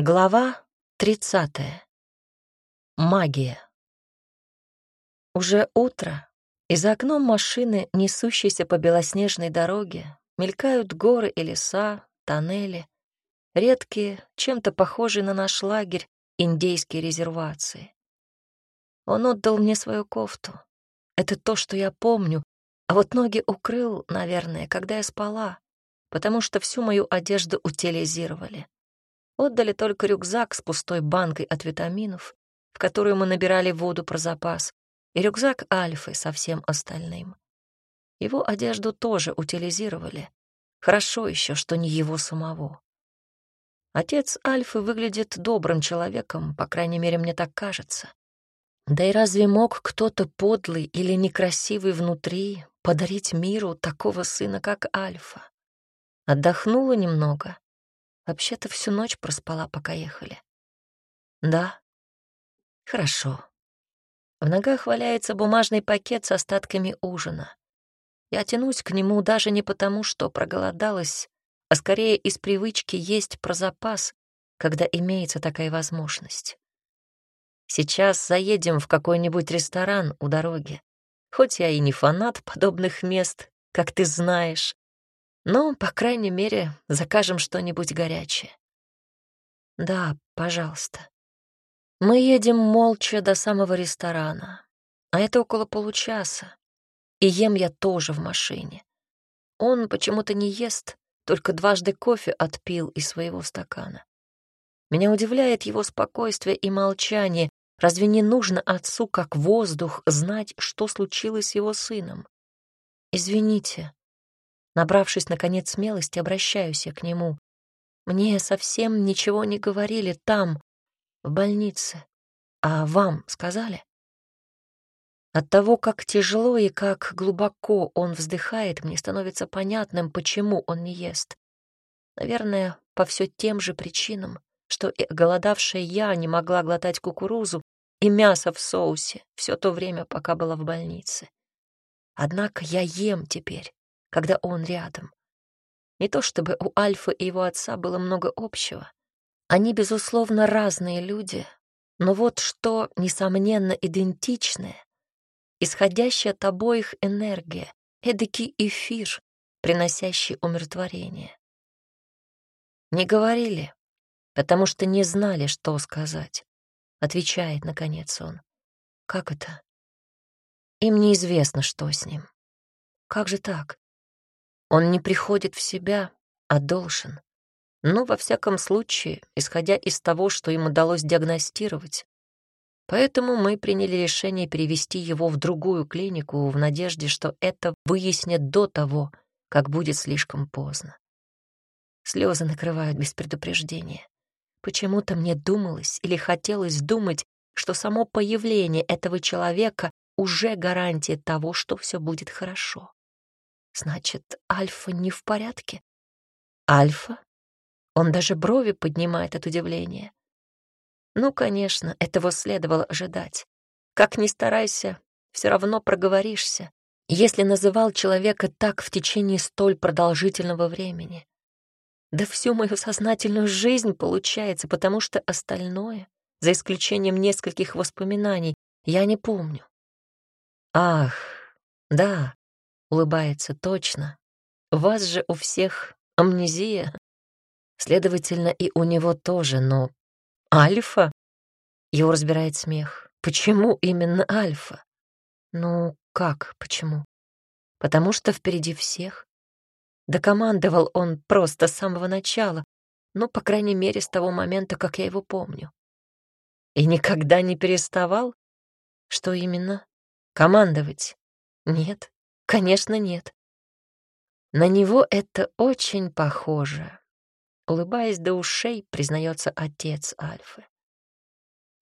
Глава 30. Магия. Уже утро, и за окном машины, несущейся по белоснежной дороге, мелькают горы и леса, тоннели, редкие, чем-то похожие на наш лагерь, индейские резервации. Он отдал мне свою кофту. Это то, что я помню, а вот ноги укрыл, наверное, когда я спала, потому что всю мою одежду утилизировали. Отдали только рюкзак с пустой банкой от витаминов, в которую мы набирали воду про запас, и рюкзак Альфы со всем остальным. Его одежду тоже утилизировали. Хорошо еще, что не его самого. Отец Альфы выглядит добрым человеком, по крайней мере, мне так кажется. Да и разве мог кто-то подлый или некрасивый внутри подарить миру такого сына, как Альфа? Отдохнула немного, Вообще-то всю ночь проспала, пока ехали. Да? Хорошо. В ногах валяется бумажный пакет с остатками ужина. Я тянусь к нему даже не потому, что проголодалась, а скорее из привычки есть про запас, когда имеется такая возможность. Сейчас заедем в какой-нибудь ресторан у дороги. Хоть я и не фанат подобных мест, как ты знаешь, но, по крайней мере, закажем что-нибудь горячее. Да, пожалуйста. Мы едем молча до самого ресторана, а это около получаса. И ем я тоже в машине. Он почему-то не ест, только дважды кофе отпил из своего стакана. Меня удивляет его спокойствие и молчание. Разве не нужно отцу, как воздух, знать, что случилось с его сыном? Извините, Набравшись, наконец, смелости, обращаюсь я к нему. Мне совсем ничего не говорили там, в больнице. А вам сказали? От того, как тяжело и как глубоко он вздыхает, мне становится понятным, почему он не ест. Наверное, по все тем же причинам, что и голодавшая я не могла глотать кукурузу и мясо в соусе все то время, пока была в больнице. Однако я ем теперь, когда он рядом. Не то чтобы у Альфы и его отца было много общего. Они, безусловно, разные люди, но вот что, несомненно, идентичное, исходящая от обоих энергия, эдакий эфир, приносящий умиротворение. Не говорили, потому что не знали, что сказать. Отвечает, наконец, он. Как это? Им неизвестно, что с ним. Как же так? Он не приходит в себя, а должен. Ну, во всяком случае, исходя из того, что им удалось диагностировать. Поэтому мы приняли решение перевести его в другую клинику в надежде, что это выяснят до того, как будет слишком поздно. Слезы накрывают без предупреждения. Почему-то мне думалось или хотелось думать, что само появление этого человека уже гарантия того, что все будет хорошо. Значит, Альфа не в порядке? Альфа? Он даже брови поднимает от удивления. Ну, конечно, этого следовало ожидать. Как ни старайся, все равно проговоришься, если называл человека так в течение столь продолжительного времени. Да всю мою сознательную жизнь получается, потому что остальное, за исключением нескольких воспоминаний, я не помню. Ах, да, Улыбается точно. Вас же у всех амнезия. Следовательно, и у него тоже, но... Альфа? Его разбирает смех. Почему именно Альфа? Ну, как почему? Потому что впереди всех. Докомандовал он просто с самого начала, ну, по крайней мере, с того момента, как я его помню. И никогда не переставал? Что именно? Командовать? Нет, Конечно, нет. На него это очень похоже. Улыбаясь до ушей, признается отец Альфы.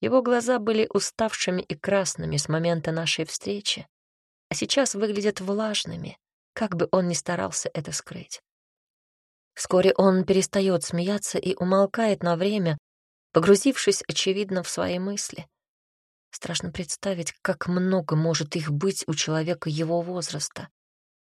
Его глаза были уставшими и красными с момента нашей встречи, а сейчас выглядят влажными, как бы он ни старался это скрыть. Вскоре он перестает смеяться и умолкает на время, погрузившись, очевидно, в свои мысли. Страшно представить, как много может их быть у человека его возраста.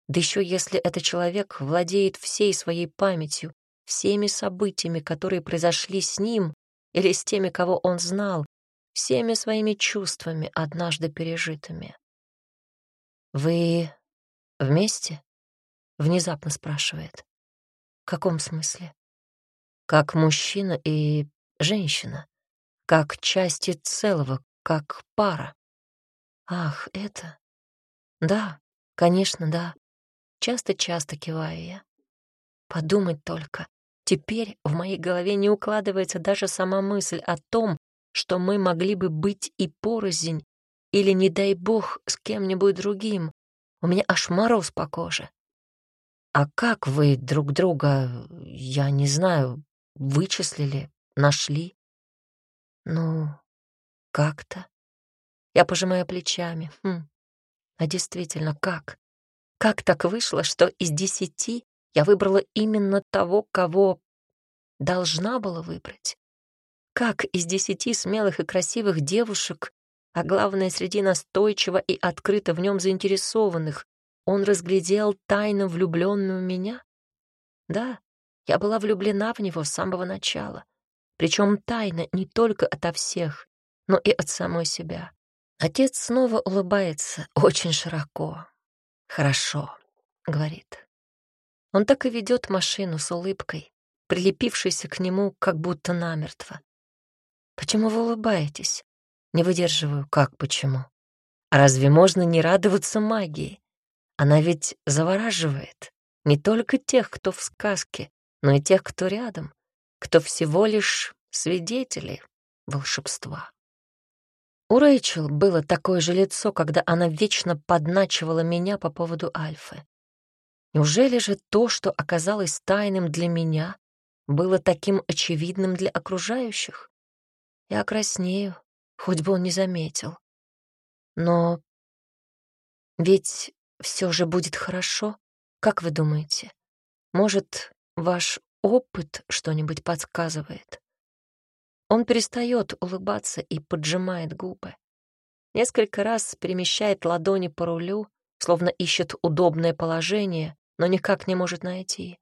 Да еще если этот человек владеет всей своей памятью, всеми событиями, которые произошли с ним, или с теми, кого он знал, всеми своими чувствами, однажды пережитыми. «Вы вместе?» — внезапно спрашивает. «В каком смысле?» «Как мужчина и женщина, как части целого, как пара». «Ах, это...» «Да, конечно, да. Часто-часто киваю я. Подумать только. Теперь в моей голове не укладывается даже сама мысль о том, что мы могли бы быть и порознь, или, не дай бог, с кем-нибудь другим. У меня аж мороз по коже. А как вы друг друга, я не знаю, вычислили, нашли? Ну, как-то. Я пожимаю плечами. Хм. А действительно, как? Как так вышло, что из десяти я выбрала именно того, кого должна была выбрать? Как из десяти смелых и красивых девушек, а главное, среди настойчиво и открыто в нем заинтересованных, он разглядел тайно влюбленную меня? Да, я была влюблена в него с самого начала, причем тайно не только ото всех, но и от самой себя. Отец снова улыбается очень широко, «Хорошо», — говорит. Он так и ведет машину с улыбкой, прилепившейся к нему, как будто намертво. «Почему вы улыбаетесь?» Не выдерживаю. «Как почему? А разве можно не радоваться магии? Она ведь завораживает не только тех, кто в сказке, но и тех, кто рядом, кто всего лишь свидетели волшебства». У Рэйчел было такое же лицо, когда она вечно подначивала меня по поводу Альфы. Неужели же то, что оказалось тайным для меня, было таким очевидным для окружающих? Я краснею, хоть бы он не заметил. Но ведь все же будет хорошо, как вы думаете? Может, ваш опыт что-нибудь подсказывает? Он перестает улыбаться и поджимает губы. Несколько раз перемещает ладони по рулю, словно ищет удобное положение, но никак не может найти.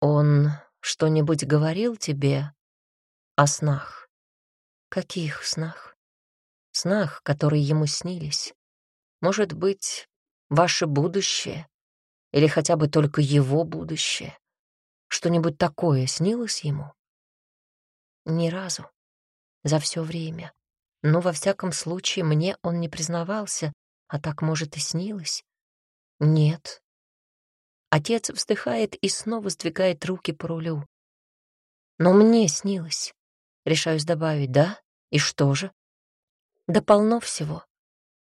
«Он что-нибудь говорил тебе о снах?» «Каких снах?» «Снах, которые ему снились. Может быть, ваше будущее или хотя бы только его будущее. Что-нибудь такое снилось ему?» Ни разу. За все время. Но, во всяком случае, мне он не признавался, а так, может, и снилось. Нет. Отец вздыхает и снова сдвигает руки по рулю. Но мне снилось. Решаюсь добавить, да? И что же? Да полно всего.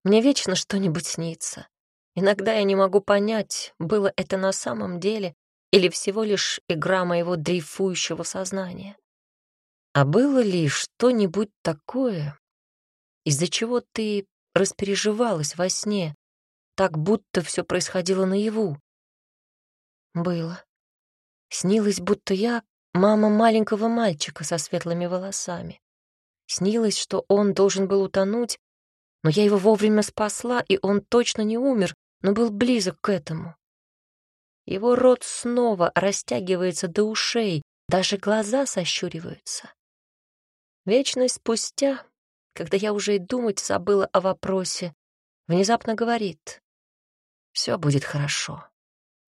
Мне вечно что-нибудь снится. Иногда я не могу понять, было это на самом деле или всего лишь игра моего дрейфующего сознания. А было ли что-нибудь такое, из-за чего ты распереживалась во сне, так будто все происходило наяву? Было. Снилось, будто я мама маленького мальчика со светлыми волосами. Снилось, что он должен был утонуть, но я его вовремя спасла, и он точно не умер, но был близок к этому. Его рот снова растягивается до ушей, даже глаза сощуриваются. Вечность спустя, когда я уже и думать забыла о вопросе, внезапно говорит, «Все будет хорошо.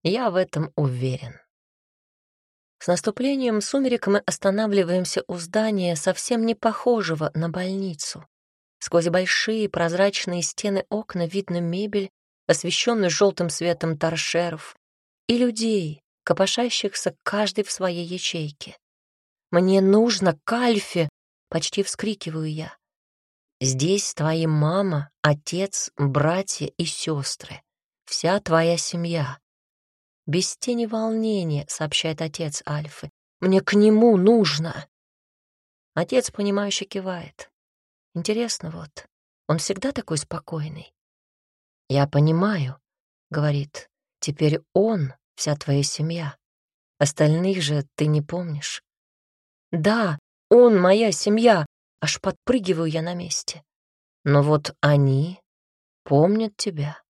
Я в этом уверен». С наступлением сумерек мы останавливаемся у здания, совсем не похожего на больницу. Сквозь большие прозрачные стены окна видно мебель, освещенную желтым светом торшеров, и людей, копошащихся каждый в своей ячейке. «Мне нужно к Альфе!» Почти вскрикиваю я. Здесь твои мама, отец, братья и сестры. Вся твоя семья. Без тени волнения, сообщает отец Альфы. Мне к нему нужно. Отец, понимающе кивает. Интересно вот, он всегда такой спокойный. Я понимаю, говорит, теперь он вся твоя семья. Остальных же ты не помнишь. Да, он моя семья, аж подпрыгиваю я на месте. Но вот они помнят тебя.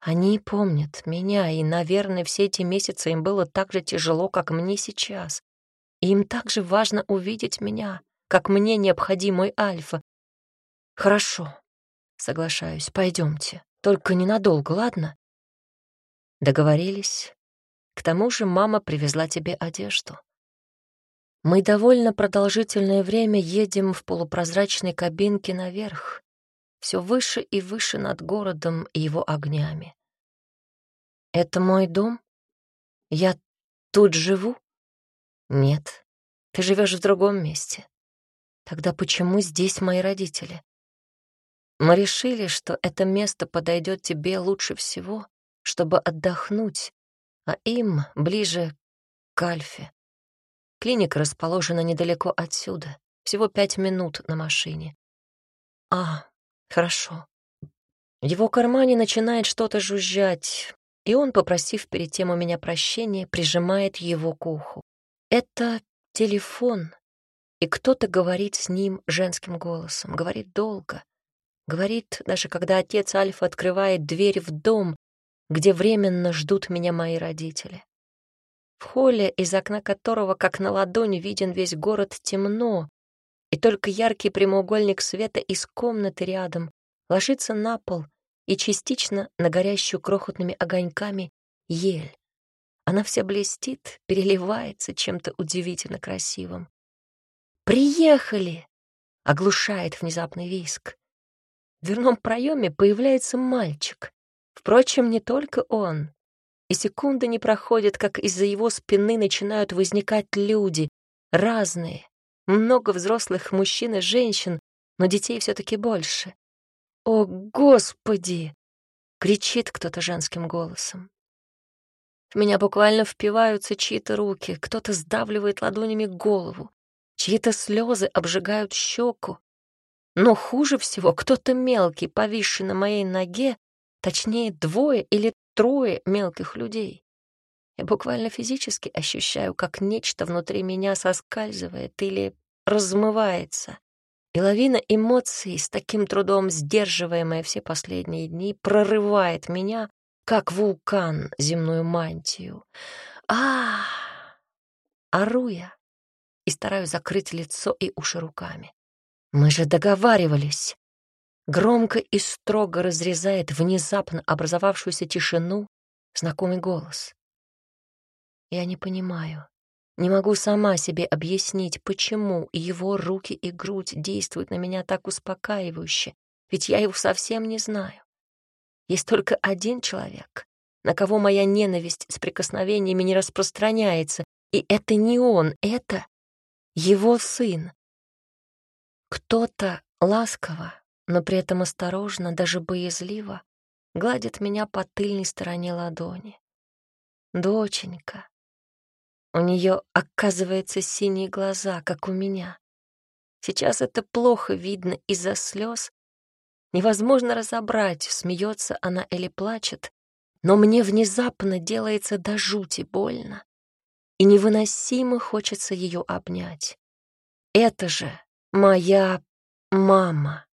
Они помнят меня, и, наверное, все эти месяцы им было так же тяжело, как мне сейчас. и им также важно увидеть меня, как мне необходим мой Альфа. Хорошо, соглашаюсь, пойдемте, только ненадолго, ладно? Договорились. К тому же мама привезла тебе одежду. Мы довольно продолжительное время едем в полупрозрачной кабинке наверх, все выше и выше над городом и его огнями. «Это мой дом? Я тут живу?» «Нет, ты живешь в другом месте. Тогда почему здесь мои родители?» Мы решили, что это место подойдет тебе лучше всего, чтобы отдохнуть, а им ближе к Альфе. Клиника расположена недалеко отсюда, всего пять минут на машине. А, хорошо. В его кармане начинает что-то жужжать, и он, попросив перед тем у меня прощения, прижимает его к уху. Это телефон, и кто-то говорит с ним женским голосом, говорит долго. Говорит, даже когда отец Альфа открывает дверь в дом, где временно ждут меня мои родители. В холле, из окна которого, как на ладони, виден весь город, темно, и только яркий прямоугольник света из комнаты рядом ложится на пол и частично на горящую крохотными огоньками ель. Она вся блестит, переливается чем-то удивительно красивым. «Приехали!» — оглушает внезапный виск. В дверном проеме появляется мальчик. Впрочем, не только он и секунды не проходят, как из-за его спины начинают возникать люди, разные, много взрослых мужчин и женщин, но детей все таки больше. «О, Господи!» — кричит кто-то женским голосом. В меня буквально впиваются чьи-то руки, кто-то сдавливает ладонями голову, чьи-то слезы обжигают щеку. Но хуже всего кто-то мелкий, повисший на моей ноге, точнее, двое или трое мелких людей. Я буквально физически ощущаю, как нечто внутри меня соскальзывает или размывается. И лавина эмоций, с таким трудом сдерживаемая все последние дни, прорывает меня, как вулкан, земную мантию. а Ору я и стараюсь закрыть лицо и уши руками. Мы же договаривались. Громко и строго разрезает внезапно образовавшуюся тишину знакомый голос. Я не понимаю, не могу сама себе объяснить, почему его руки и грудь действуют на меня так успокаивающе, ведь я его совсем не знаю. Есть только один человек, на кого моя ненависть с прикосновениями не распространяется, и это не он, это его сын. Кто-то ласково, но при этом осторожно, даже боязливо, гладит меня по тыльной стороне ладони. Доченька. У нее, оказывается, синие глаза, как у меня. Сейчас это плохо видно из-за слез. Невозможно разобрать, смеется она или плачет, но мне внезапно делается до жути больно, и невыносимо хочется ее обнять. Это же моя мама.